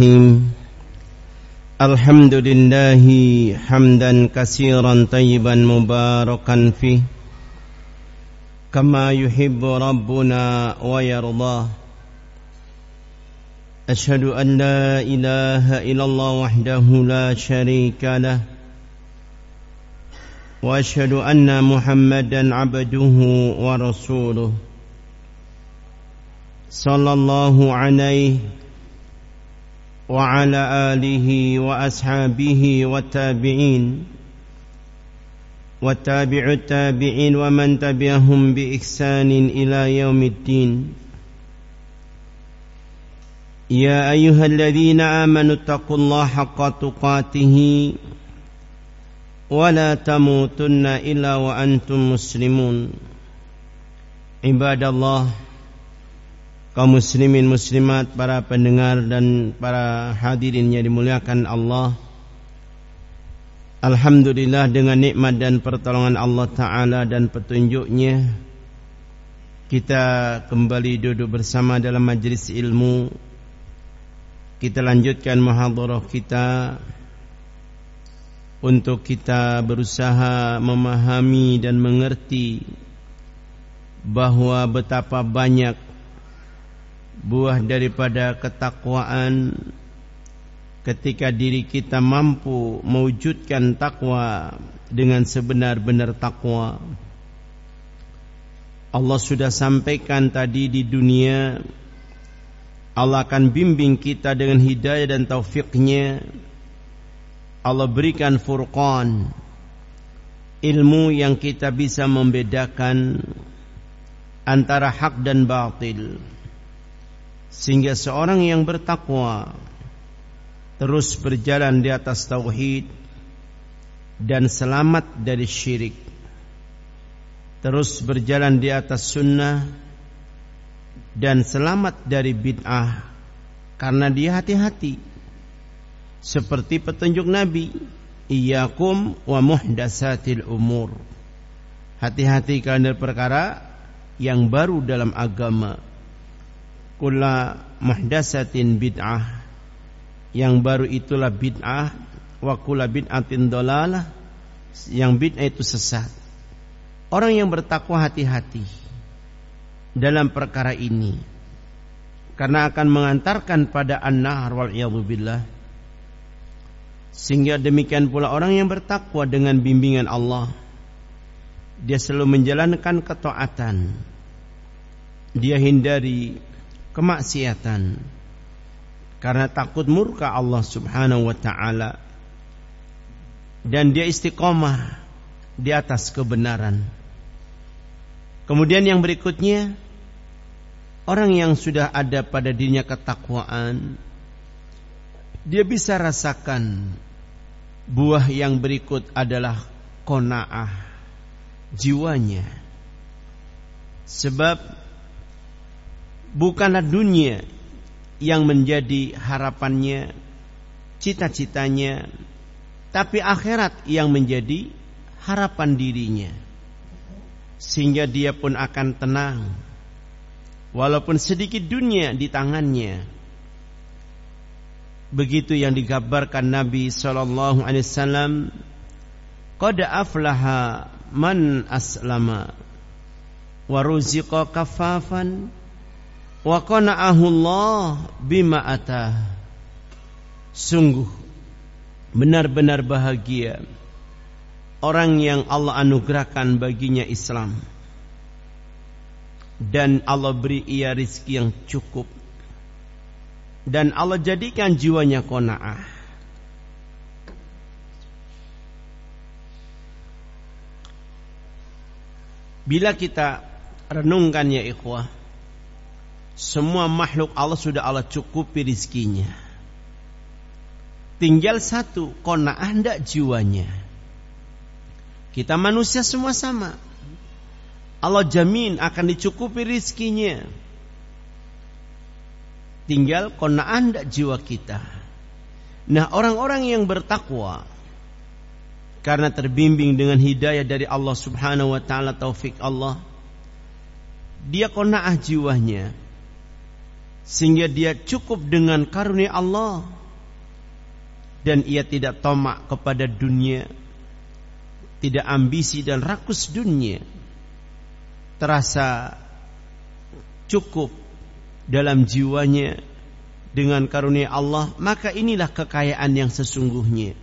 الرحيم الحمد لله حمدا كثيرا طيبا مباركا فيه. كما يحب ربنا ويرضاه. أشهد أن لا إله إلا الله وحده لا شريك له. وأشهد أن محمدا عبده ورسوله. صلى الله عليه وعلى آله وأصحابه والتابعين وتابع التابعين ومن تبعهم بإحسان إلى يوم الدين. يا أيها الذين آمنوا اتقوا الله حق تقاته ولا تموتن إلا وأنتم مسلمون. عباد الله kaum muslimin muslimat para pendengar dan para hadirin yang dimuliakan Allah. Alhamdulillah dengan nikmat dan pertolongan Allah Ta'ala dan petunjuknya Kita kembali duduk bersama dalam majlis ilmu. Kita lanjutkan muhadarah kita Untuk kita berusaha memahami dan mengerti Bahawa betapa banyak Buah daripada ketakwaan ketika diri kita mampu mewujudkan takwa dengan sebenar-benar takwa. Allah sudah sampaikan tadi di dunia Allah akan bimbing kita dengan hidayah dan taufiknya Allah berikan furqan ilmu yang kita bisa membedakan antara hak dan batil sehingga seorang yang bertakwa terus berjalan di atas tauhid dan selamat dari syirik. Terus berjalan di atas sunnah dan selamat dari bid'ah karena dia hati-hati. Seperti petunjuk Nabi iyyakum wa muhdatsatil umur. Hati-hati kalian perkara yang baru dalam agama kula muhdatsatin bid'ah. Yang baru itulah bid'ah wa kula bid'atin dolalah yang bid'ah itu sesat. Orang yang bertakwa hati-hati dalam perkara ini karena akan mengantarkan pada an-nar wal billah. Sehingga demikian pula orang yang bertakwa dengan bimbingan Allah dia selalu menjalankan ketaatan. Dia hindari kemaksiatan karena takut murka Allah Subhanahu wa taala dan dia istiqomah di atas kebenaran. Kemudian yang berikutnya orang yang sudah ada pada dirinya ketakwaan dia bisa rasakan buah yang berikut adalah konaah jiwanya. Sebab bukanlah dunia yang menjadi harapannya, cita-citanya, tapi akhirat yang menjadi harapan dirinya. Sehingga dia pun akan tenang. Walaupun sedikit dunia di tangannya. Begitu yang digambarkan Nabi sallallahu alaihi wasallam, "Qad aflaha man aslama wa ruziqa kafafan wa qana'ahu Allah bima atah. Sungguh benar-benar bahagia orang yang Allah anugerahkan baginya Islam. Dan Allah beri ia rizki yang cukup. Dan Allah jadikan jiwanya kona'ah bila kita renungkan ya ikhwah semua makhluk Allah sudah Allah cukupi rizkinya. Tinggal satu, kona'ah ndak jiwanya. Kita manusia semua sama. Allah jamin akan dicukupi rizkinya. Tinggal kona'ah ndak jiwa kita. Nah orang-orang yang bertakwa karena terbimbing dengan hidayah dari Allah Subhanahu wa taala taufik Allah dia kona'ah jiwanya sehingga dia cukup dengan karunia Allah. Dan ia tidak tomak kepada dunia. Tidak ambisi dan rakus dunia. Terasa cukup dalam jiwanya dengan karunia Allah maka inilah kekayaan yang sesungguhnya.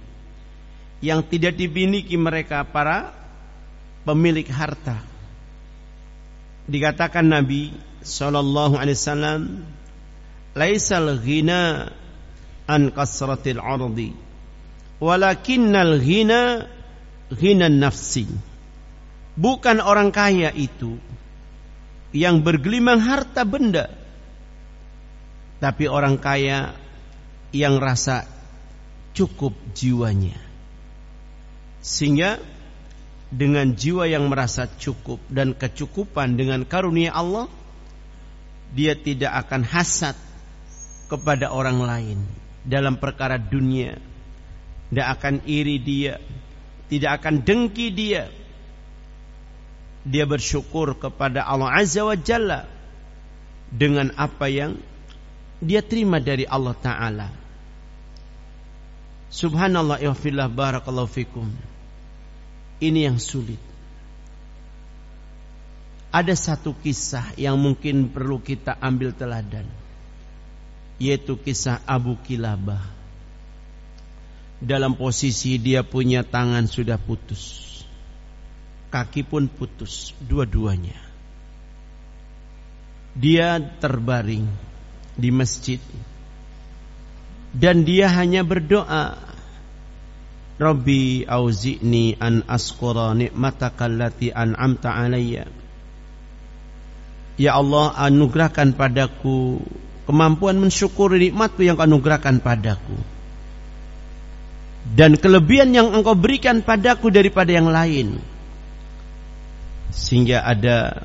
Yang tidak dimiliki mereka para pemilik harta. Dikatakan Nabi sallallahu alaihi wasallam laisal ghina an kasratil ardi. Walakinnal ghina ghinan nafsi. Bukan orang kaya itu yang bergelimang harta benda tapi orang kaya yang rasa cukup jiwanya. Sehingga dengan jiwa yang merasa cukup dan kecukupan dengan karunia Allah dia tidak akan hasad kepada orang lain dalam perkara dunia. Tidak akan iri dia tidak akan dengki dia. Dia bersyukur kepada Allah Azza wa Jalla dengan apa yang dia terima dari Allah Ta'ala. Subhanallah ya barakallahu fikum. Ini yang sulit. Ada satu kisah yang mungkin perlu kita ambil teladan, yaitu kisah Abu Kilabah. Dalam posisi dia punya tangan sudah putus, kaki pun putus, dua-duanya. Dia terbaring di masjid dan dia hanya berdoa Rabbi auzi'ni an askura ni'mataka allati an'amta alayya Ya Allah anugerahkan padaku kemampuan mensyukuri nikmatmu yang anugerahkan padaku dan kelebihan yang engkau berikan padaku daripada yang lain sehingga ada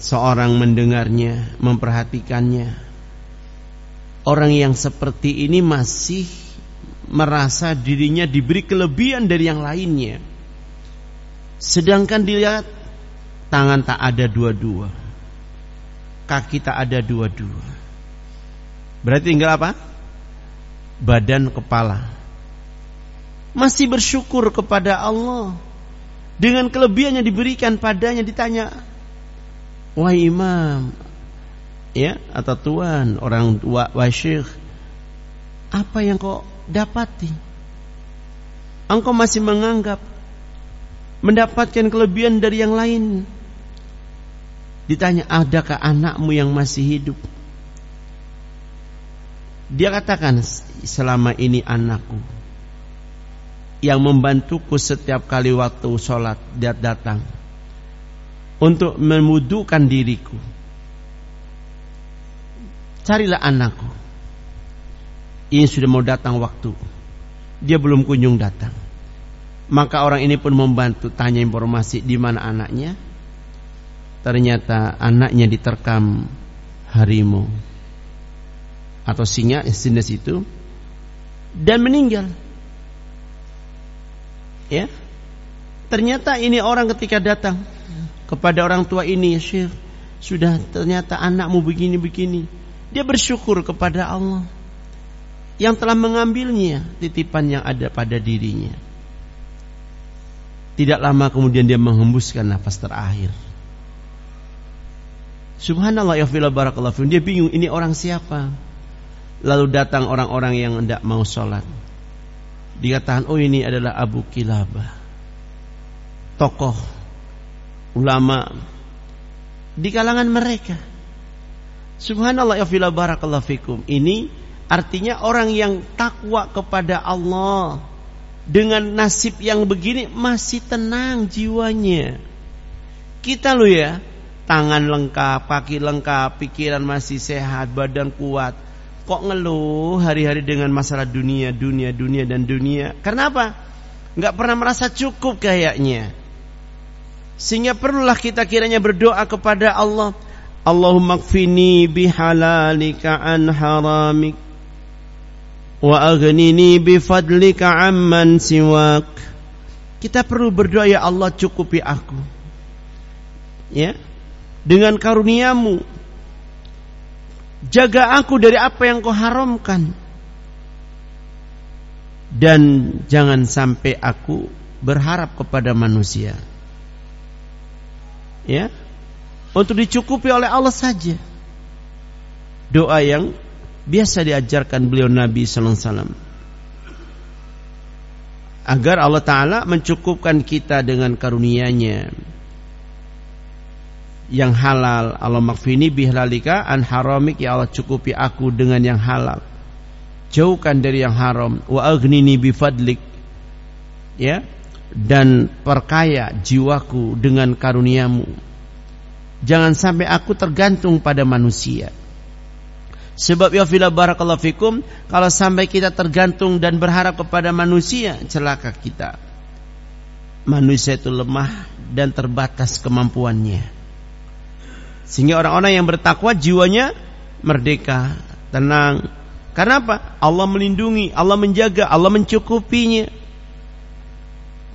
seorang mendengarnya memperhatikannya orang yang seperti ini masih merasa dirinya diberi kelebihan dari yang lainnya. Sedangkan dilihat tangan tak ada dua-dua. Kaki tak ada dua-dua. Berarti tinggal apa? Badan kepala. Masih bersyukur kepada Allah dengan kelebihan yang diberikan padanya ditanya, "Wahai imam, ya atau tuan, orang tua, wahai syekh, apa yang kau dapati. Engkau masih menganggap mendapatkan kelebihan dari yang lain. Ditanya, adakah anakmu yang masih hidup? Dia katakan, selama ini anakku yang membantuku setiap kali waktu sholat dia datang untuk memudukan diriku. Carilah anakku ini sudah mau datang waktu. Dia belum kunjung datang. Maka orang ini pun membantu tanya informasi di mana anaknya. Ternyata anaknya diterkam harimau atau singa jenis itu dan meninggal. Ya. Ternyata ini orang ketika datang kepada orang tua ini, Syekh, sudah ternyata anakmu begini-begini. Dia bersyukur kepada Allah yang telah mengambilnya titipan yang ada pada dirinya. Tidak lama kemudian dia menghembuskan nafas terakhir. Subhanallah ya fila barakallahu Dia bingung ini orang siapa? Lalu datang orang-orang yang tidak mau sholat. Dikatakan oh ini adalah Abu Kilabah. Tokoh ulama di kalangan mereka. Subhanallah ya fila barakallahu fikum. Ini Artinya orang yang takwa kepada Allah dengan nasib yang begini masih tenang jiwanya. Kita lo ya, tangan lengkap, kaki lengkap, pikiran masih sehat, badan kuat. Kok ngeluh hari-hari dengan masalah dunia, dunia, dunia dan dunia? Kenapa? Gak pernah merasa cukup kayaknya. Sehingga perlulah kita kiranya berdoa kepada Allah. Allahumma kfini bihalalika an haramik wa aghnini bifadlika amman siwak kita perlu berdoa ya Allah cukupi aku ya dengan karuniamu Jaga aku dari apa yang kau haramkan. Dan jangan sampai aku berharap kepada manusia. Ya. Untuk dicukupi oleh Allah saja. Doa yang biasa diajarkan beliau Nabi sallallahu alaihi wasallam. Agar Allah taala mencukupkan kita dengan karunia-Nya yang halal. Allah makfini bihlalika an haramik. Ya Allah cukupi aku dengan yang halal. Jauhkan dari yang haram. Wa aghnini bifadlik. Ya. Dan perkaya jiwaku dengan karuniamu. Jangan sampai aku tergantung pada manusia. Sebab ya fila barakallahu fikum kalau sampai kita tergantung dan berharap kepada manusia celaka kita. Manusia itu lemah dan terbatas kemampuannya sehingga orang-orang yang bertakwa jiwanya merdeka, tenang. Karena apa? Allah melindungi, Allah menjaga, Allah mencukupinya.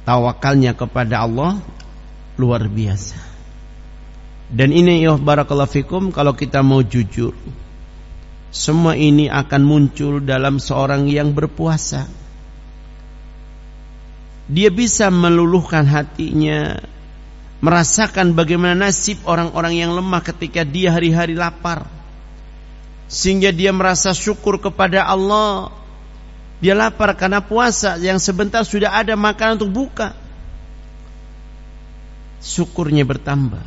Tawakalnya kepada Allah luar biasa. Dan ini ya barakallahu fikum kalau kita mau jujur. Semua ini akan muncul dalam seorang yang berpuasa. Dia bisa meluluhkan hatinya, merasakan bagaimana nasib orang-orang yang lemah ketika dia hari-hari lapar. Sehingga dia merasa syukur kepada Allah. Dia lapar karena puasa yang sebentar sudah ada makanan untuk buka. Syukurnya bertambah.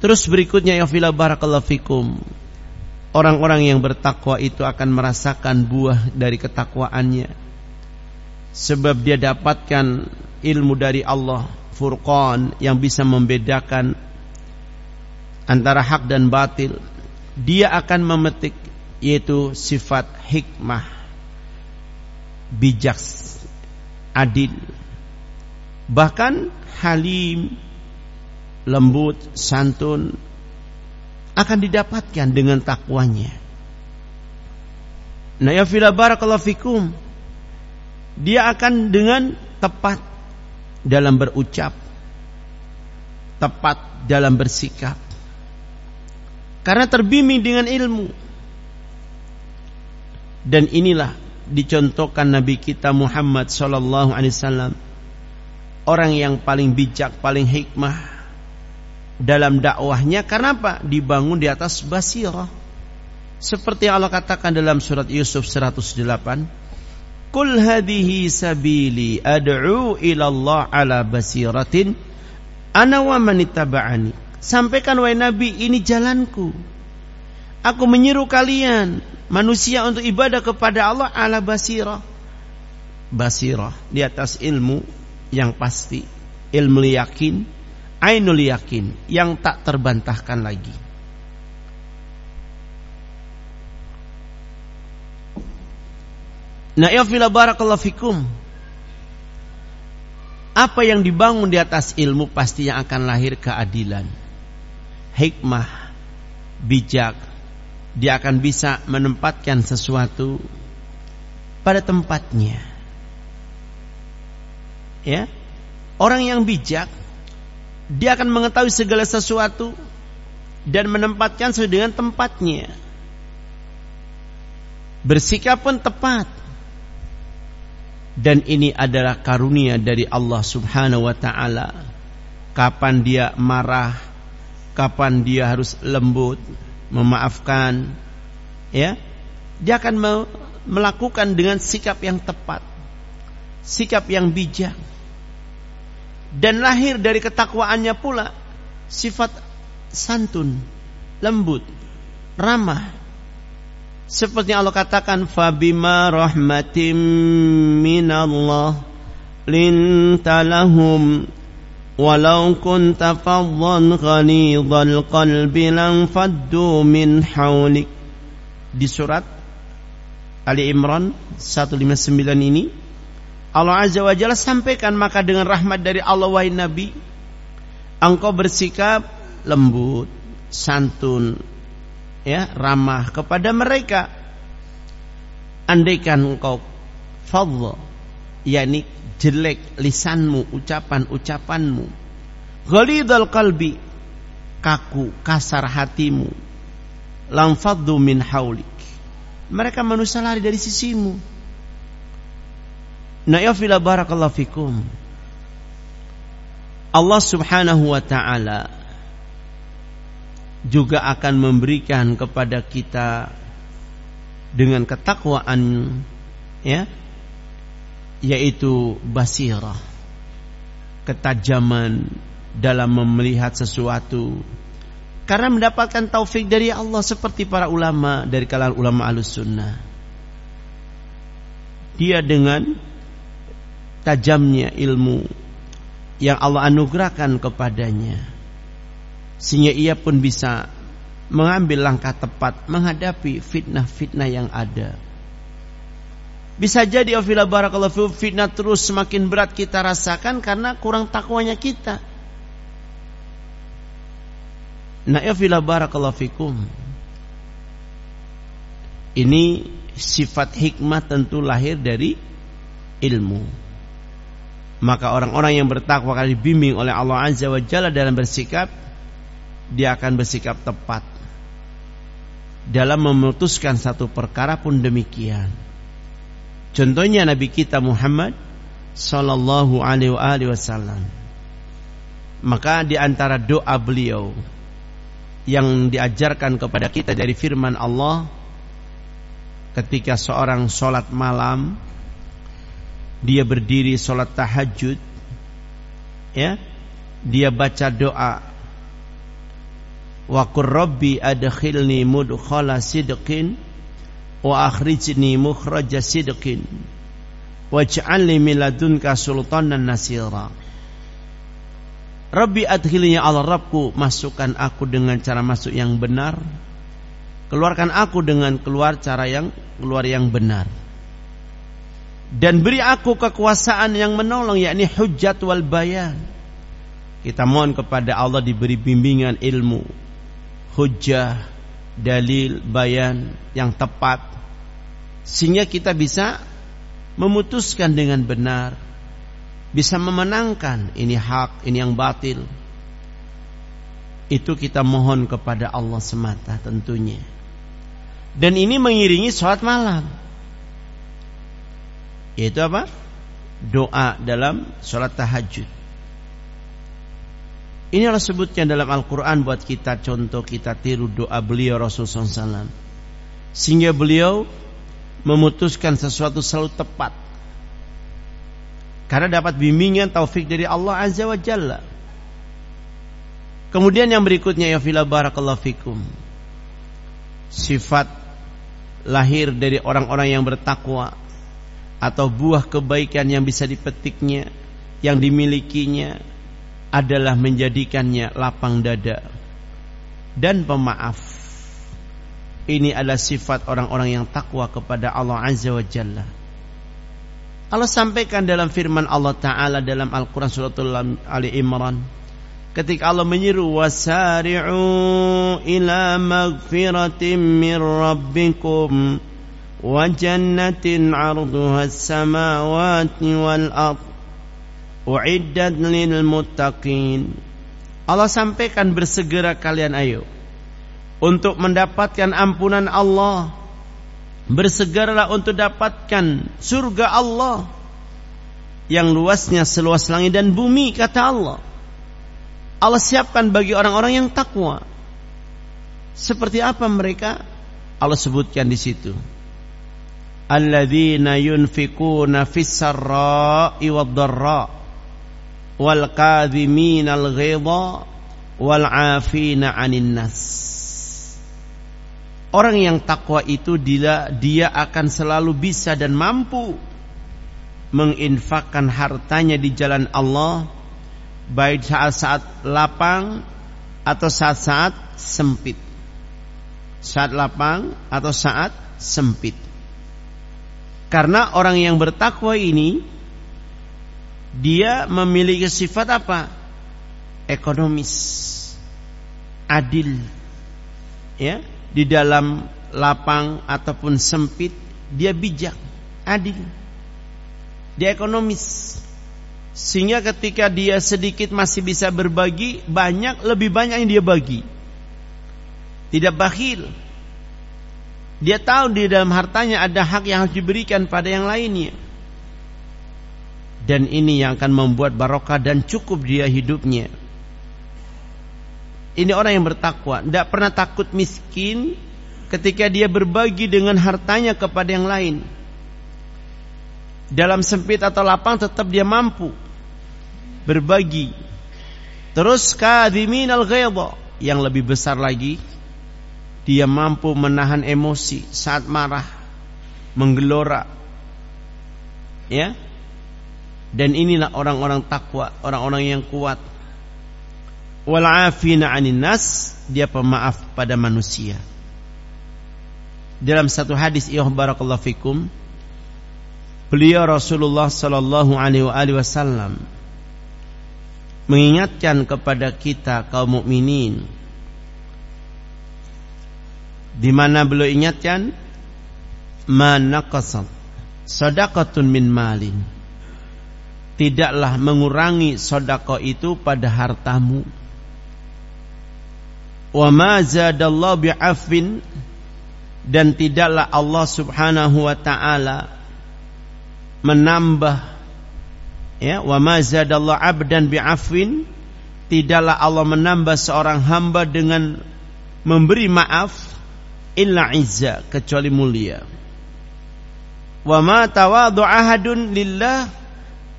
Terus berikutnya ya fila barakallahu fikum. Orang-orang yang bertakwa itu akan merasakan buah dari ketakwaannya. Sebab dia dapatkan ilmu dari Allah furqan yang bisa membedakan antara hak dan batil dia akan memetik yaitu sifat hikmah bijak adil bahkan halim lembut santun akan didapatkan dengan takwanya. Nah ya fikum. Dia akan dengan tepat dalam berucap, tepat dalam bersikap. Karena terbimbing dengan ilmu. Dan inilah dicontohkan Nabi kita Muhammad sallallahu alaihi wasallam orang yang paling bijak, paling hikmah dalam dakwahnya karena apa? Dibangun di atas basirah. Seperti Allah katakan dalam surat Yusuf 108, Kul hadihi sabili ad'u ila Allah ala basiratin ana wa manittaba'ani. Sampaikan wahai Nabi, ini jalanku. Aku menyeru kalian manusia untuk ibadah kepada Allah ala basirah. Basirah di atas ilmu yang pasti, ilmu yakin, ainul yakin yang tak terbantahkan lagi. Nah, ya fila barakallahu fikum. Apa yang dibangun di atas ilmu pasti yang akan lahir keadilan. Hikmah, bijak. Dia akan bisa menempatkan sesuatu pada tempatnya. Ya. Orang yang bijak dia akan mengetahui segala sesuatu dan menempatkan sesuai dengan tempatnya. Bersikap pun tepat dan ini adalah karunia dari Allah Subhanahu wa taala. Kapan dia marah, kapan dia harus lembut, memaafkan, ya. Dia akan melakukan dengan sikap yang tepat, sikap yang bijak. Dan lahir dari ketakwaannya pula sifat santun, lembut, ramah, seperti Allah katakan fabima rahmatim minallah lintalahum walau kunta faddan ghalidhal qalbi lan faddu min hawlik. Di surat Ali Imran 159 ini Allah Azza wa Jalla sampaikan maka dengan rahmat dari Allah wahai Nabi engkau bersikap lembut santun ya ramah kepada mereka andaikan engkau fadl yakni jelek lisanmu ucapan-ucapanmu ghalidul qalbi kaku kasar hatimu lam faddu min haulik. Mereka manusia lari dari sisimu. Nah ya fila barakallahu fikum. Allah subhanahu wa ta'ala juga akan memberikan kepada kita dengan ketakwaan ya yaitu basirah ketajaman dalam melihat sesuatu. Karena mendapatkan taufik dari Allah seperti para ulama dari kalangan ulama alus sunnah. Dia dengan tajamnya ilmu yang Allah anugerahkan kepadanya sehingga ia pun bisa mengambil langkah tepat menghadapi fitnah-fitnah yang ada bisa jadi afila barakallahu fitnah terus semakin berat kita rasakan karena kurang takwanya kita Nah, ya barakallahu fikum. Ini sifat hikmah tentu lahir dari ilmu. Maka orang-orang yang bertakwa akan dibimbing oleh Allah Azza wa Jalla dalam bersikap, dia akan bersikap tepat. Dalam memutuskan satu perkara pun demikian. Contohnya Nabi kita Muhammad sallallahu alaihi wasallam. Maka di antara doa beliau yang diajarkan kepada kita dari firman Allah ketika seorang sholat malam dia berdiri sholat tahajud ya dia baca doa wa qur rabbi adkhilni mudkhala sidqin wa akhrijni mukhraja sidqin. Waj'alni min ladunka sultanan nasira. Rabbi adkhilnya Allah Rabbku masukkan aku dengan cara masuk yang benar. Keluarkan aku dengan keluar cara yang keluar yang benar. Dan beri aku kekuasaan yang menolong yakni hujat wal bayan. Kita mohon kepada Allah diberi bimbingan ilmu hujah dalil bayan yang tepat sehingga kita bisa memutuskan dengan benar bisa memenangkan ini hak, ini yang batil. Itu kita mohon kepada Allah semata tentunya. Dan ini mengiringi sholat malam. Yaitu apa? Doa dalam sholat tahajud. Ini Allah sebutnya dalam Al-Quran buat kita contoh kita tiru doa beliau Rasulullah SAW. Sehingga beliau memutuskan sesuatu selalu tepat karena dapat bimbingan taufik dari Allah Azza wa Jalla. Kemudian yang berikutnya ya fila barakallahu fikum. Sifat lahir dari orang-orang yang bertakwa atau buah kebaikan yang bisa dipetiknya, yang dimilikinya adalah menjadikannya lapang dada dan pemaaf. Ini adalah sifat orang-orang yang takwa kepada Allah Azza wa Jalla. Allah sampaikan dalam firman Allah Ta'ala dalam Al-Quran suratul Ali Imran ketika Allah menyeru wasari'u ila magfiratin min rabbikum wa jannatin 'arduha as-samawati wal ard uiddat lil muttaqin Allah sampaikan bersegera kalian ayo untuk mendapatkan ampunan Allah Bersegeralah untuk dapatkan surga Allah yang luasnya seluas langit dan bumi kata Allah. Allah siapkan bagi orang-orang yang takwa. Seperti apa mereka? Allah sebutkan di situ. Alladzina yunfikuna fis sarra'i wad dharra wal kadhimina al ghidha wal 'afina 'anil nas. Orang yang takwa itu dia, dia akan selalu bisa dan mampu menginfakkan hartanya di jalan Allah baik saat-saat lapang atau saat-saat sempit. Saat lapang atau saat sempit. Karena orang yang bertakwa ini dia memiliki sifat apa? Ekonomis, adil, ya, di dalam lapang ataupun sempit dia bijak, adil. Dia ekonomis. Sehingga ketika dia sedikit masih bisa berbagi, banyak lebih banyak yang dia bagi. Tidak bakhil, Dia tahu di dalam hartanya ada hak yang harus diberikan pada yang lainnya. Dan ini yang akan membuat barokah dan cukup dia hidupnya. Ini orang yang bertakwa, tidak pernah takut miskin ketika dia berbagi dengan hartanya kepada yang lain. Dalam sempit atau lapang tetap dia mampu berbagi. Terus kadhimin al yang lebih besar lagi dia mampu menahan emosi saat marah, menggelora. Ya. Dan inilah orang-orang takwa, orang-orang yang kuat. Wal afina 'anil nas dia pemaaf pada manusia. Dalam satu hadis ya barakallahu fikum beliau Rasulullah sallallahu alaihi wasallam mengingatkan kepada kita kaum mukminin di mana beliau ingatkan manaqasat sadaqatun min malin tidaklah mengurangi sedekah itu pada hartamu. Wa ma zadallahu bi'afin dan tidaklah Allah Subhanahu wa taala menambah ya wa ma zadallahu 'abdan bi'afin tidaklah Allah menambah seorang hamba dengan memberi maaf illa izza kecuali mulia. Wa ma tawadhu ahadun lillah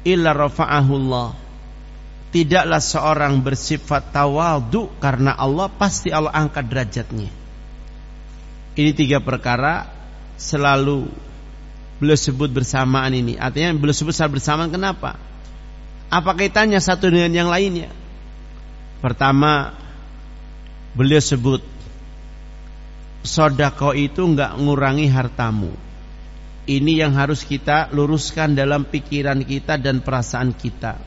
illa rafa'ahu Allah tidaklah seorang bersifat tawadu karena Allah pasti Allah angkat derajatnya. Ini tiga perkara selalu beliau sebut bersamaan ini. Artinya beliau sebut secara bersamaan kenapa? Apa kaitannya satu dengan yang lainnya? Pertama, beliau sebut sodako itu nggak ngurangi hartamu. Ini yang harus kita luruskan dalam pikiran kita dan perasaan kita.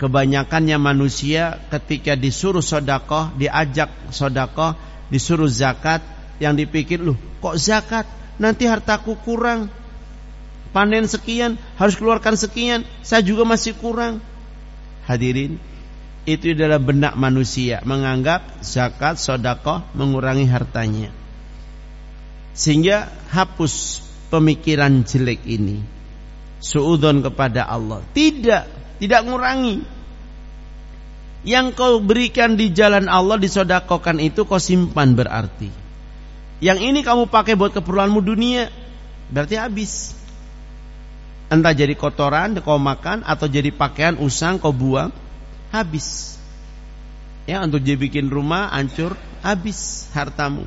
Kebanyakannya manusia ketika disuruh sodakoh, diajak sodakoh, disuruh zakat, yang dipikir loh kok zakat? Nanti hartaku kurang, panen sekian harus keluarkan sekian, saya juga masih kurang. Hadirin, itu adalah benak manusia menganggap zakat sodakoh mengurangi hartanya, sehingga hapus pemikiran jelek ini. Suudon kepada Allah. Tidak tidak mengurangi. Yang kau berikan di jalan Allah disodakokan itu kau simpan berarti. Yang ini kamu pakai buat keperluanmu dunia berarti habis. Entah jadi kotoran kau makan atau jadi pakaian usang kau buang habis. Ya untuk jadi bikin rumah hancur habis hartamu.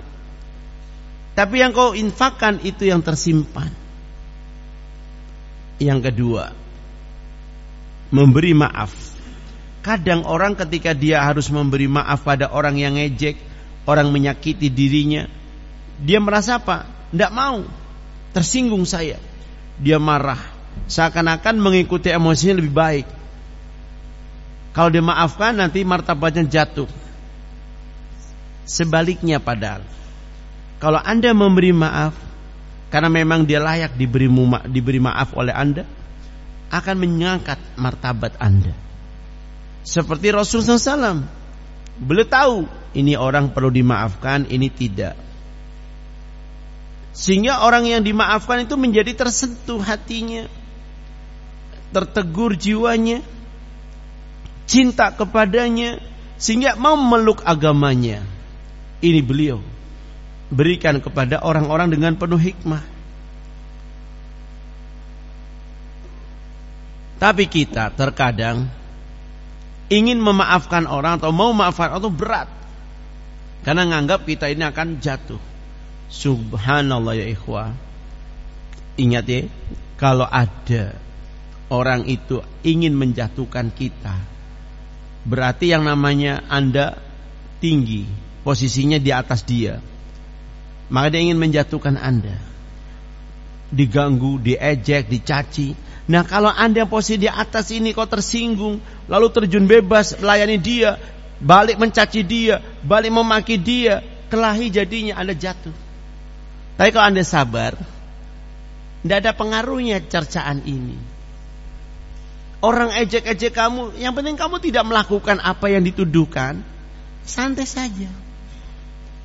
Tapi yang kau infakkan itu yang tersimpan. Yang kedua, memberi maaf. Kadang orang ketika dia harus memberi maaf pada orang yang ngejek, orang menyakiti dirinya, dia merasa apa? Tidak mau, tersinggung saya. Dia marah, seakan-akan mengikuti emosinya lebih baik. Kalau dia maafkan nanti martabatnya jatuh. Sebaliknya padahal. Kalau anda memberi maaf, karena memang dia layak diberi, diberi maaf oleh anda, akan mengangkat martabat Anda. Seperti Rasulullah SAW. Beliau tahu ini orang perlu dimaafkan, ini tidak. Sehingga orang yang dimaafkan itu menjadi tersentuh hatinya. Tertegur jiwanya. Cinta kepadanya. Sehingga mau meluk agamanya. Ini beliau. Berikan kepada orang-orang dengan penuh hikmah. Tapi kita terkadang ingin memaafkan orang atau mau memaafkan orang itu berat. Karena nganggap kita ini akan jatuh. Subhanallah ya ikhwah. Ingat ya, kalau ada orang itu ingin menjatuhkan kita, berarti yang namanya Anda tinggi, posisinya di atas dia. Maka dia ingin menjatuhkan Anda. Diganggu, diejek, dicaci, Nah kalau anda yang posisi di atas ini kau tersinggung, lalu terjun bebas melayani dia, balik mencaci dia, balik memaki dia, kelahi jadinya anda jatuh. Tapi kalau anda sabar, tidak ada pengaruhnya cercaan ini. Orang ejek-ejek kamu, yang penting kamu tidak melakukan apa yang dituduhkan, santai saja.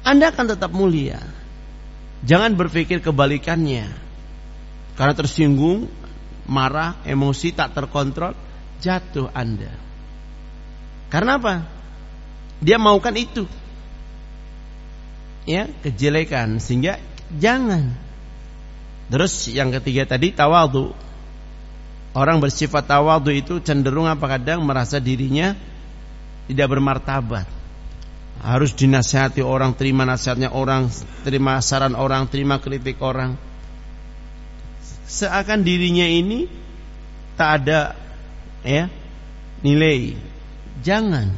Anda akan tetap mulia. Jangan berpikir kebalikannya. Karena tersinggung, marah, emosi tak terkontrol, jatuh Anda. Karena apa? Dia maukan itu. Ya, kejelekan sehingga jangan. Terus yang ketiga tadi tawadu. Orang bersifat tawadu itu cenderung apa kadang merasa dirinya tidak bermartabat harus dinasihati orang, terima nasihatnya orang, terima saran orang, terima kritik orang. Seakan dirinya ini tak ada ya nilai. Jangan.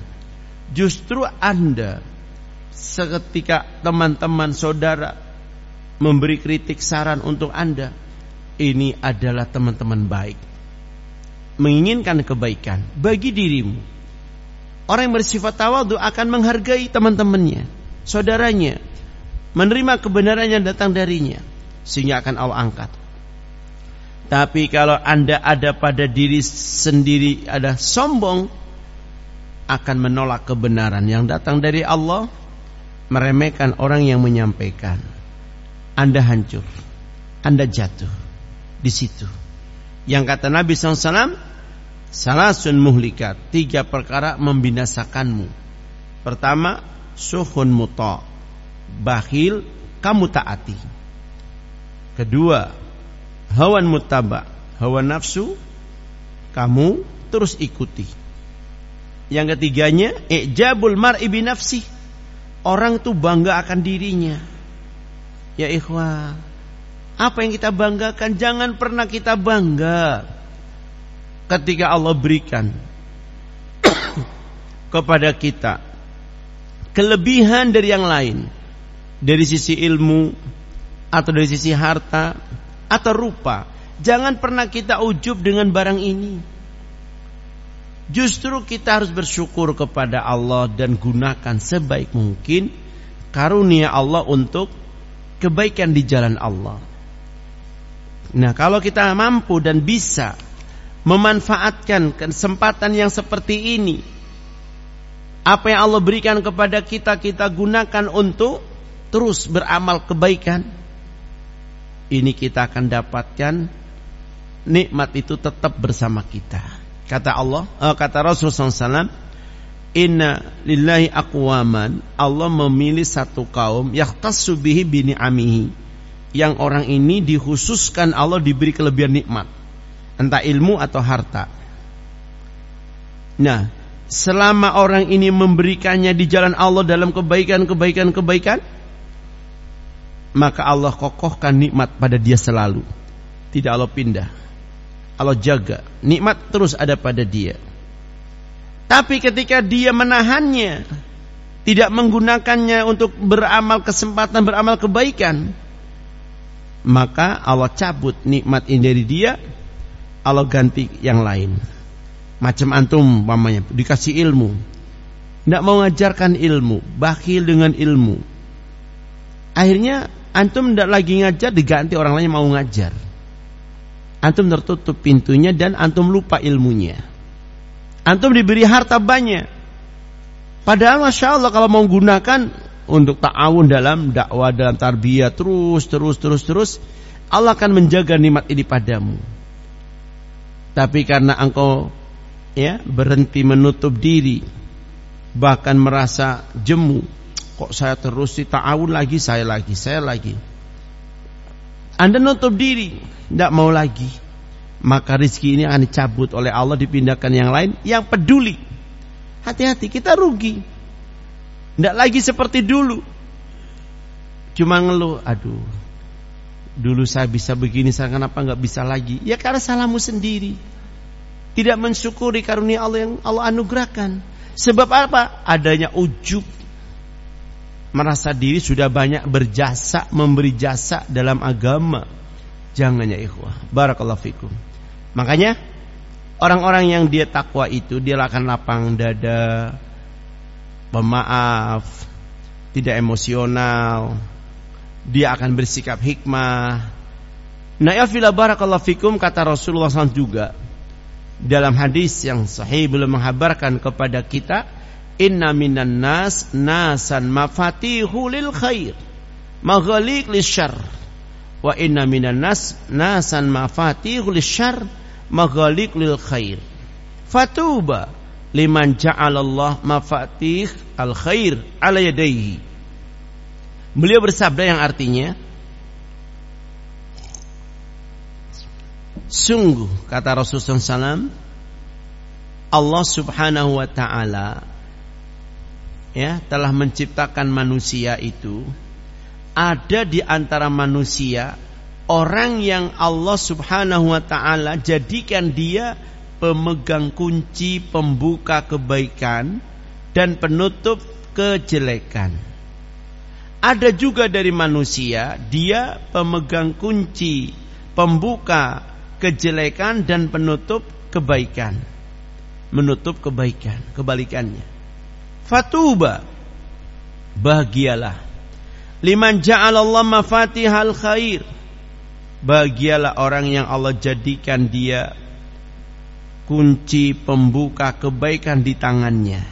Justru Anda seketika teman-teman saudara memberi kritik saran untuk Anda, ini adalah teman-teman baik. Menginginkan kebaikan bagi dirimu Orang yang bersifat tawadu akan menghargai teman-temannya, saudaranya, menerima kebenaran yang datang darinya, sehingga akan Allah angkat. Tapi kalau Anda ada pada diri sendiri ada sombong, akan menolak kebenaran yang datang dari Allah, meremehkan orang yang menyampaikan. Anda hancur, Anda jatuh di situ. Yang kata Nabi SAW, Salasun muhlikat. Tiga perkara membinasakanmu. Pertama Suhun muta. Bakhil Kamu taati. Kedua Hawan mutaba Hawa nafsu Kamu terus ikuti. Yang ketiganya Ijabul mar'i binafsi Orang itu bangga akan dirinya. Ya ikhwah Apa yang kita banggakan? Jangan pernah kita bangga ketika Allah berikan kepada kita kelebihan dari yang lain dari sisi ilmu atau dari sisi harta atau rupa jangan pernah kita ujub dengan barang ini. Justru kita harus bersyukur kepada Allah dan gunakan sebaik mungkin karunia Allah untuk kebaikan di jalan Allah. Nah kalau kita mampu dan bisa memanfaatkan kesempatan yang seperti ini. Apa yang Allah berikan kepada kita kita gunakan untuk terus beramal kebaikan. Ini kita akan dapatkan nikmat itu tetap bersama kita. Kata Allah, uh, kata Rasulullah SAW, Inna lillahi aqwaman Allah memilih satu kaum bihi bini amihi yang orang ini dikhususkan Allah diberi kelebihan nikmat entah ilmu atau harta. Nah, selama orang ini memberikannya di jalan Allah dalam kebaikan-kebaikan kebaikan, maka Allah kokohkan nikmat pada dia selalu. Tidak Allah pindah. Allah jaga. Nikmat terus ada pada dia. Tapi ketika dia menahannya, tidak menggunakannya untuk beramal kesempatan beramal kebaikan, maka Allah cabut nikmat ini dari dia Allah ganti yang lain. Macam antum mamanya dikasih ilmu. Tidak mau ngajarkan ilmu, bakhil dengan ilmu. Akhirnya antum tidak lagi ngajar diganti orang lain mau ngajar. Antum tertutup pintunya dan antum lupa ilmunya. Antum diberi harta banyak. Padahal masya Allah kalau mau gunakan untuk ta'awun dalam dakwah dalam tarbiyah terus terus terus terus Allah akan menjaga nikmat ini padamu. Tapi karena engkau ya berhenti menutup diri bahkan merasa jemu kok saya terus ta'awun lagi saya lagi saya lagi. Anda nutup diri tidak mau lagi. Maka rizki ini akan dicabut oleh Allah dipindahkan yang lain yang peduli. Hati-hati kita rugi. Tidak lagi seperti dulu. Cuma ngeluh aduh Dulu saya bisa begini, saya kenapa nggak bisa lagi? Ya karena salahmu sendiri. Tidak mensyukuri karunia Allah yang Allah anugerahkan. Sebab apa? Adanya ujub. Merasa diri sudah banyak berjasa, memberi jasa dalam agama. Jangan ya ikhwah. Barakallahu fikum. Makanya orang-orang yang dia takwa itu dia akan lapang dada, pemaaf, tidak emosional, dia akan bersikap hikmah. Nah, ya fila barakallahu fikum kata Rasulullah SAW juga dalam hadis yang sahih belum menghabarkan kepada kita inna minan nas nasan mafatihu lil khair maghaliq lisyarr wa inna minan nas nasan mafatihul syarr maghaliq lil khair fatuba liman ja'alallah mafatih al khair ala yadayhi beliau bersabda yang artinya sungguh kata Rasulullah SAW Allah subhanahu wa ta'ala ya telah menciptakan manusia itu ada di antara manusia orang yang Allah Subhanahu wa taala jadikan dia pemegang kunci pembuka kebaikan dan penutup kejelekan. Ada juga dari manusia dia pemegang kunci pembuka kejelekan dan penutup kebaikan. Menutup kebaikan, kebalikannya. Fatuba bahagialah Liman ja'alallah mafatihal khair. Bahagialah orang yang Allah jadikan dia kunci pembuka kebaikan di tangannya.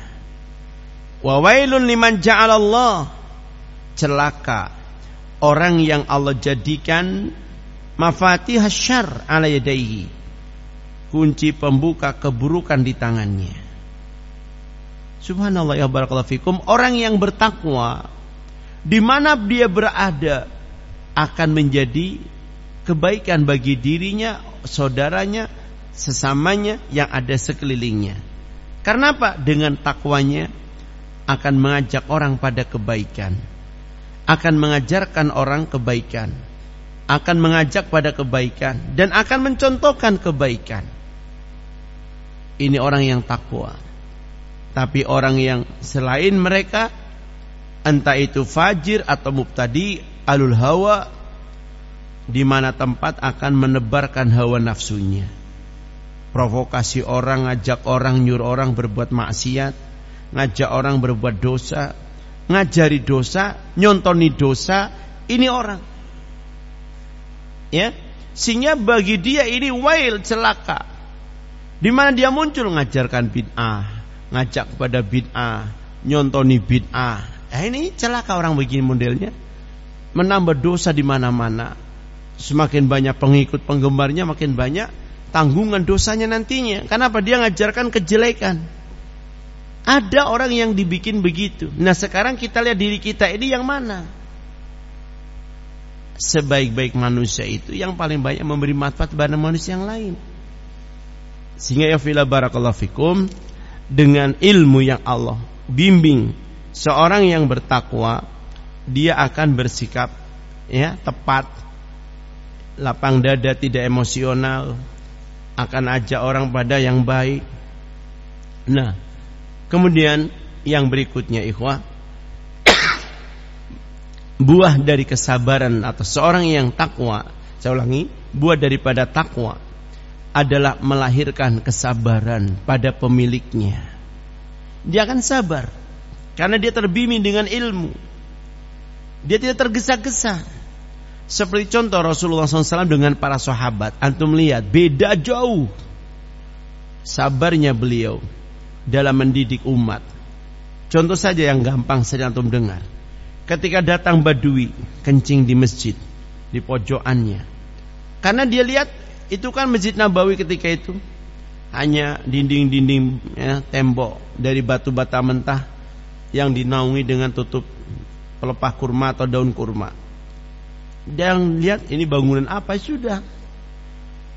Wa wailun liman ja'alallah celaka orang yang Allah jadikan mafatih syar ala yadaihi kunci pembuka keburukan di tangannya. Subhanallah ya barakallahu fikum orang yang bertakwa di mana dia berada akan menjadi kebaikan bagi dirinya, saudaranya, sesamanya yang ada sekelilingnya. Karena apa? Dengan takwanya akan mengajak orang pada kebaikan. Akan mengajarkan orang kebaikan. Akan mengajak pada kebaikan dan akan mencontohkan kebaikan. Ini orang yang takwa. Tapi orang yang selain mereka entah itu fajir atau mubtadi alul hawa di mana tempat akan menebarkan hawa nafsunya provokasi orang ngajak orang nyuruh orang berbuat maksiat ngajak orang berbuat dosa ngajari dosa nyontoni dosa ini orang ya sehingga bagi dia ini wail celaka di mana dia muncul ngajarkan bid'ah ngajak kepada bid'ah nyontoni bid'ah Nah, ini celaka orang begini modelnya. Menambah dosa di mana-mana. Semakin banyak pengikut penggemarnya makin banyak tanggungan dosanya nantinya. Kenapa? Dia ngajarkan kejelekan. Ada orang yang dibikin begitu. Nah, sekarang kita lihat diri kita ini yang mana? Sebaik-baik manusia itu yang paling banyak memberi manfaat pada manusia yang lain. Sehingga ya fila barakallahu fikum dengan ilmu yang Allah bimbing seorang yang bertakwa dia akan bersikap ya tepat lapang dada tidak emosional akan ajak orang pada yang baik nah kemudian yang berikutnya ikhwah buah dari kesabaran atau seorang yang takwa saya ulangi buah daripada takwa adalah melahirkan kesabaran pada pemiliknya dia akan sabar karena dia terbimbing dengan ilmu. Dia tidak tergesa-gesa. Seperti contoh Rasulullah SAW dengan para sahabat. Antum lihat, beda jauh. Sabarnya beliau dalam mendidik umat. Contoh saja yang gampang saja antum dengar. Ketika datang badui kencing di masjid, di pojokannya. Karena dia lihat itu kan masjid Nabawi ketika itu hanya dinding-dinding ya, tembok dari batu bata mentah yang dinaungi dengan tutup pelepah kurma atau daun kurma. Dan lihat ini bangunan apa sudah.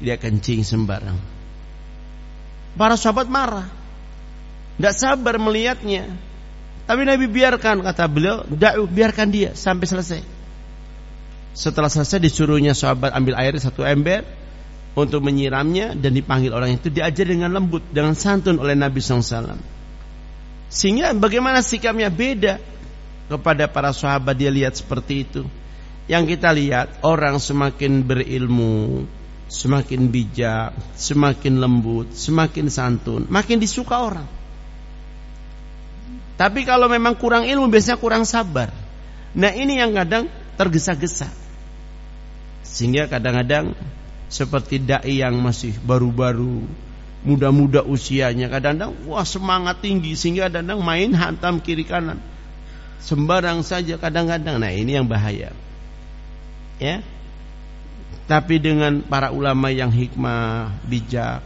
Dia kencing sembarang. Para sahabat marah. Tidak sabar melihatnya. Tapi Nabi biarkan kata beliau, da'u biarkan dia sampai selesai. Setelah selesai disuruhnya sahabat ambil air satu ember untuk menyiramnya dan dipanggil orang itu diajar dengan lembut, dengan santun oleh Nabi SAW. Sehingga bagaimana sikapnya beda kepada para sahabat dia lihat seperti itu. Yang kita lihat orang semakin berilmu, semakin bijak, semakin lembut, semakin santun, makin disuka orang. Tapi kalau memang kurang ilmu biasanya kurang sabar. Nah ini yang kadang tergesa-gesa. Sehingga kadang-kadang seperti dai yang masih baru-baru muda-muda usianya kadang-kadang wah semangat tinggi sehingga kadang-kadang main hantam kiri kanan sembarang saja kadang-kadang nah ini yang bahaya Ya. Tapi dengan para ulama yang hikmah, bijak,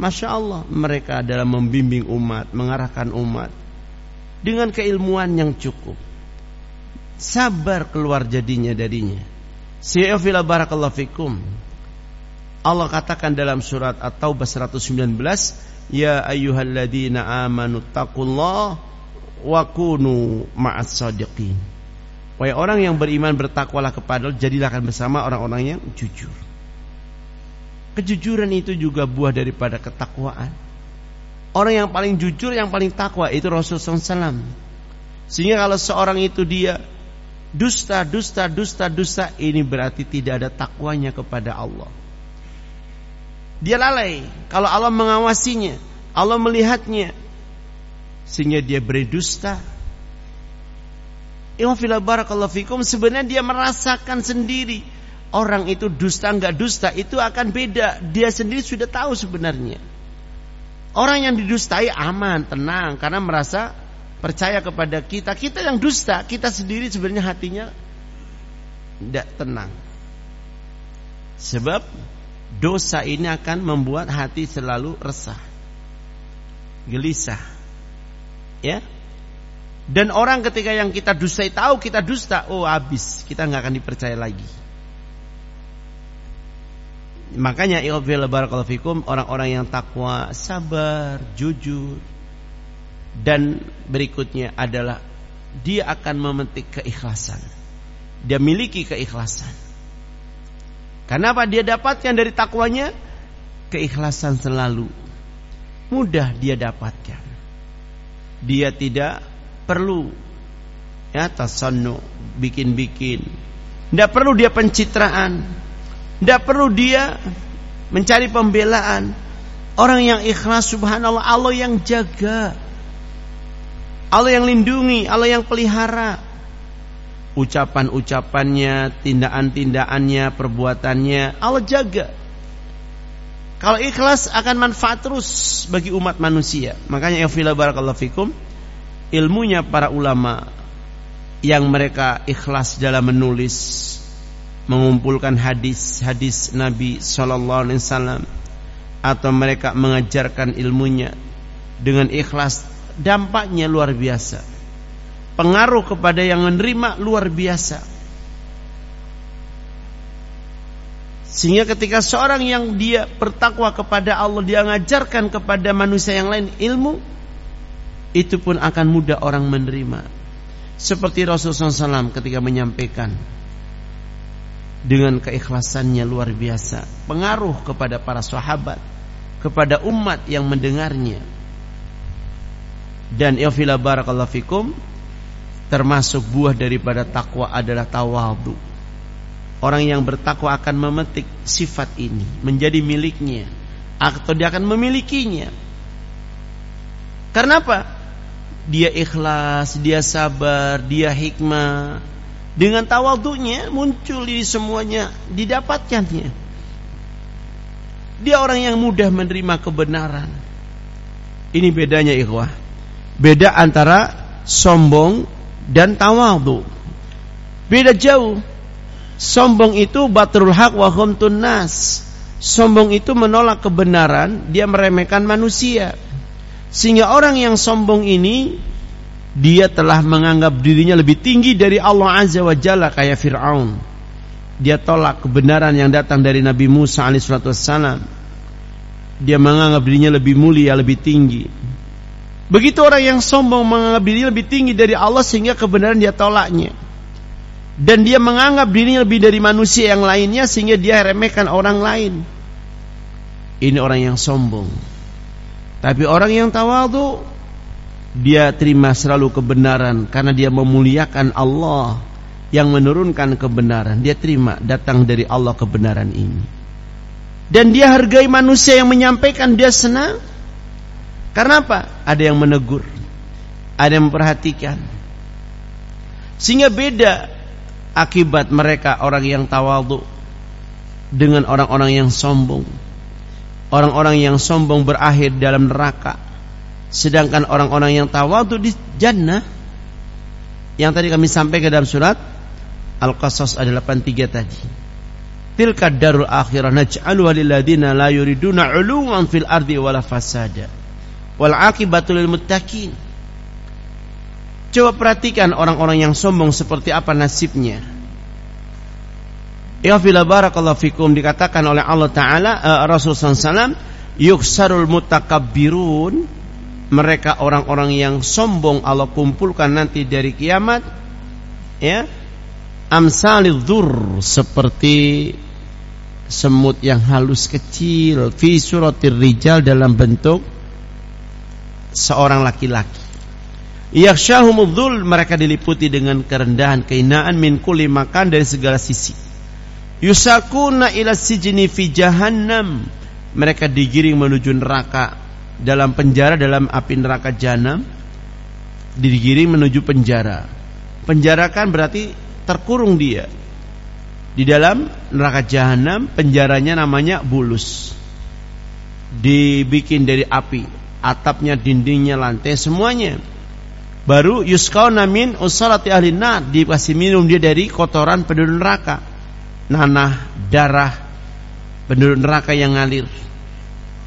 Masya Allah mereka dalam membimbing umat, mengarahkan umat dengan keilmuan yang cukup. Sabar keluar jadinya darinya. Siyafila barakallahu fikum. Allah katakan dalam surat At-Taubah 119, "Ya ayyuhalladzina amanu taqullaha wa kunu ma'as sadiqin." Wahai orang yang beriman bertakwalah kepada Allah, jadilah bersama orang-orang yang jujur. Kejujuran itu juga buah daripada ketakwaan. Orang yang paling jujur, yang paling takwa itu Rasulullah SAW. Sehingga kalau seorang itu dia dusta, dusta, dusta, dusta, ini berarti tidak ada takwanya kepada Allah. Dia lalai. Kalau Allah mengawasinya, Allah melihatnya, sehingga dia berdusta, Iwafila barakallahu fikum sebenarnya dia merasakan sendiri orang itu dusta nggak dusta itu akan beda. Dia sendiri sudah tahu sebenarnya. Orang yang didustai aman, tenang karena merasa percaya kepada kita. Kita yang dusta, kita sendiri sebenarnya hatinya tidak tenang. Sebab dosa ini akan membuat hati selalu resah, gelisah. Ya, dan orang ketika yang kita dustai tahu kita dusta, oh habis, kita nggak akan dipercaya lagi. Makanya ilfil barakallahu fikum orang-orang yang takwa, sabar, jujur dan berikutnya adalah dia akan memetik keikhlasan. Dia miliki keikhlasan. Kenapa dia dapatkan dari takwanya? Keikhlasan selalu mudah dia dapatkan. Dia tidak perlu ya tasannu bikin-bikin. Tidak perlu dia pencitraan. Tidak perlu dia mencari pembelaan. Orang yang ikhlas subhanallah Allah yang jaga. Allah yang lindungi, Allah yang pelihara. Ucapan-ucapannya, tindakan-tindakannya, perbuatannya Allah jaga. Kalau ikhlas akan manfaat terus bagi umat manusia. Makanya ya barakallahu fikum ilmunya para ulama yang mereka ikhlas dalam menulis mengumpulkan hadis-hadis Nabi sallallahu alaihi wasallam atau mereka mengajarkan ilmunya dengan ikhlas dampaknya luar biasa pengaruh kepada yang menerima luar biasa sehingga ketika seorang yang dia bertakwa kepada Allah dia mengajarkan kepada manusia yang lain ilmu itu pun akan mudah orang menerima. Seperti Rasulullah SAW ketika menyampaikan dengan keikhlasannya luar biasa, pengaruh kepada para sahabat, kepada umat yang mendengarnya. Dan yafila barakallahu fikum termasuk buah daripada takwa adalah tawadhu. Orang yang bertakwa akan memetik sifat ini menjadi miliknya atau dia akan memilikinya. Karena apa? dia ikhlas, dia sabar, dia hikmah. Dengan tawaduknya muncul di semuanya didapatkannya. Dia orang yang mudah menerima kebenaran. Ini bedanya ikhwah. Beda antara sombong dan tawadhu. Beda jauh. Sombong itu batrul haq wa nas. Sombong itu menolak kebenaran, dia meremehkan manusia. Sehingga orang yang sombong ini dia telah menganggap dirinya lebih tinggi dari Allah Azza wa Jalla kayak Fir'aun. Dia tolak kebenaran yang datang dari Nabi Musa alaihissalam. Dia menganggap dirinya lebih mulia, lebih tinggi. Begitu orang yang sombong menganggap dirinya lebih tinggi dari Allah sehingga kebenaran dia tolaknya. Dan dia menganggap dirinya lebih dari manusia yang lainnya sehingga dia remehkan orang lain. Ini orang yang sombong. Tapi orang yang tawadu dia terima selalu kebenaran karena dia memuliakan Allah yang menurunkan kebenaran. Dia terima datang dari Allah kebenaran ini. Dan dia hargai manusia yang menyampaikan dia senang. Karena apa? Ada yang menegur. Ada yang memperhatikan. Sehingga beda akibat mereka orang yang tawadu dengan orang-orang yang sombong. Orang-orang yang sombong berakhir dalam neraka. Sedangkan orang-orang yang tawadu di jannah. Yang tadi kami sampaikan dalam surat Al-Qasas ada 83 tadi. Tilka darul akhirah naj'aluha lil ladina la yuriduna 'uluwan fil ardi wala fasada. Wal 'aqibatu lil muttaqin. Coba perhatikan orang-orang yang sombong seperti apa nasibnya. Ya fila barakallahu fikum dikatakan oleh Allah Ta'ala uh, Rasul SAW Yuksarul mutakabbirun Mereka orang-orang yang sombong Allah kumpulkan nanti dari kiamat Ya amsalidhur seperti semut yang halus kecil fi suratir rijal dalam bentuk seorang laki-laki. Yakhshahumudzul mereka diliputi dengan kerendahan kehinaan min kulli makan dari segala sisi. Yusakuna ila sijni fi jahannam mereka digiring menuju neraka dalam penjara dalam api neraka jahanam digiring menuju penjara. Penjara kan berarti terkurung dia. Di dalam neraka jahanam penjaranya namanya bulus. Dibikin dari api atapnya dindingnya lantai semuanya. Baru yuskauna min usalati ahli nar dikasih minum dia dari kotoran penduduk neraka. Nanah darah penduduk neraka yang ngalir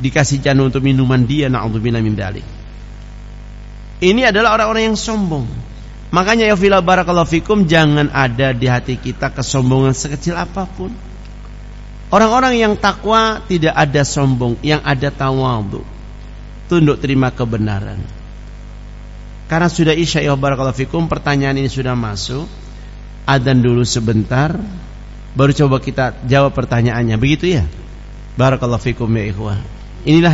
dikasih janur untuk minuman dia na'udzubillah min dalik ini adalah orang-orang yang sombong Makanya ya fila barakallahu fikum jangan ada di hati kita kesombongan sekecil apa pun. Orang-orang yang takwa tidak ada sombong, yang ada tawadhu. Tunduk terima kebenaran. Karena sudah isya ya barakallahu fikum pertanyaan ini sudah masuk. Adan dulu sebentar baru coba kita jawab pertanyaannya. Begitu ya? Barakallahu fikum ya ikhwah. Inilah